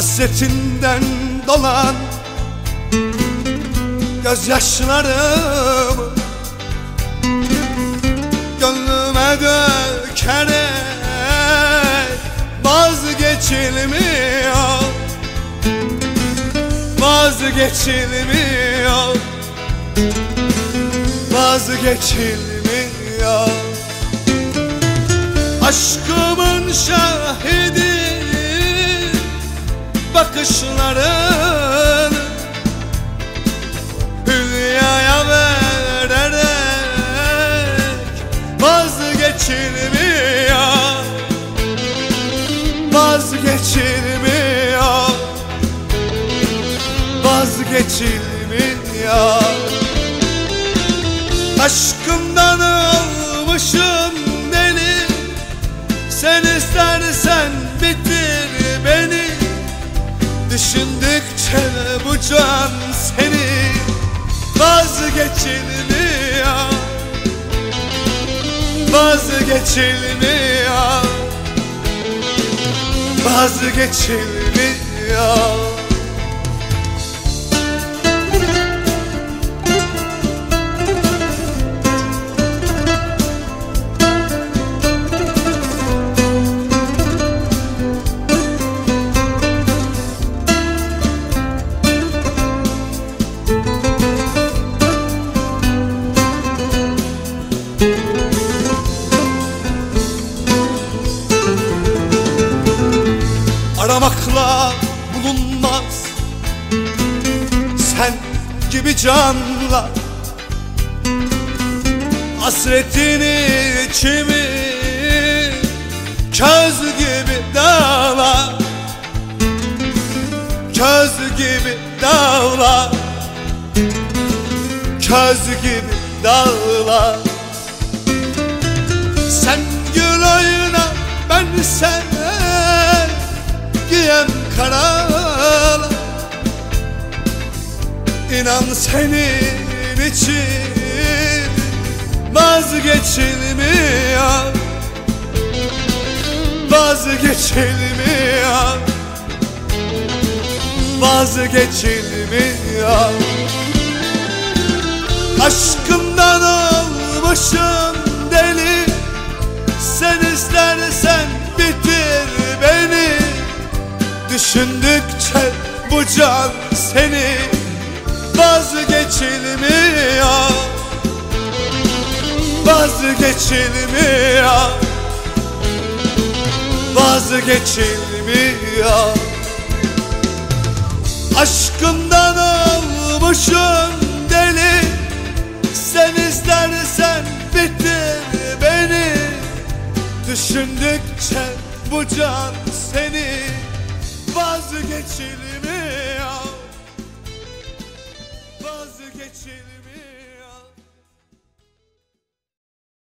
Hasretinden dolan Gözyaşlarımı Gönlüme dökerek Vazgeçilmiyor Vazgeçilmiyor Vazgeçilmiyor. Aşkımın bakışların Hülyaya vererek vazgeçilmiyor. Vazgeçilmiyor. Vazgeçilmiyor. Aşkımdan olmuşum deli. Sen istersen bitir Düşündükçe bu can seni Vazgeçilmiyor. Vazgeçilmiyor. Vazgeçilmiyor Sen gibi canla Hasretini içimi Köz gibi dağla Köz gibi dağla Köz gibi dağla Sen gül oyna ben sen giyem karalar İnan senin için vazgeçilmiyor. Vazgeçilmiyor. Vazgeçilmiyor. Aşkımdan olmuşum deli. Sen istersen bitir beni. Düşündükçe bu can seni vazgeçilmiyor. Vazgeçilmiyor. Vazgeçilmiyor. Aşkımdan olmuşum deli. Sen istersen bitir beni. Düşündükçe bu can seni. Vazgeçilmiyor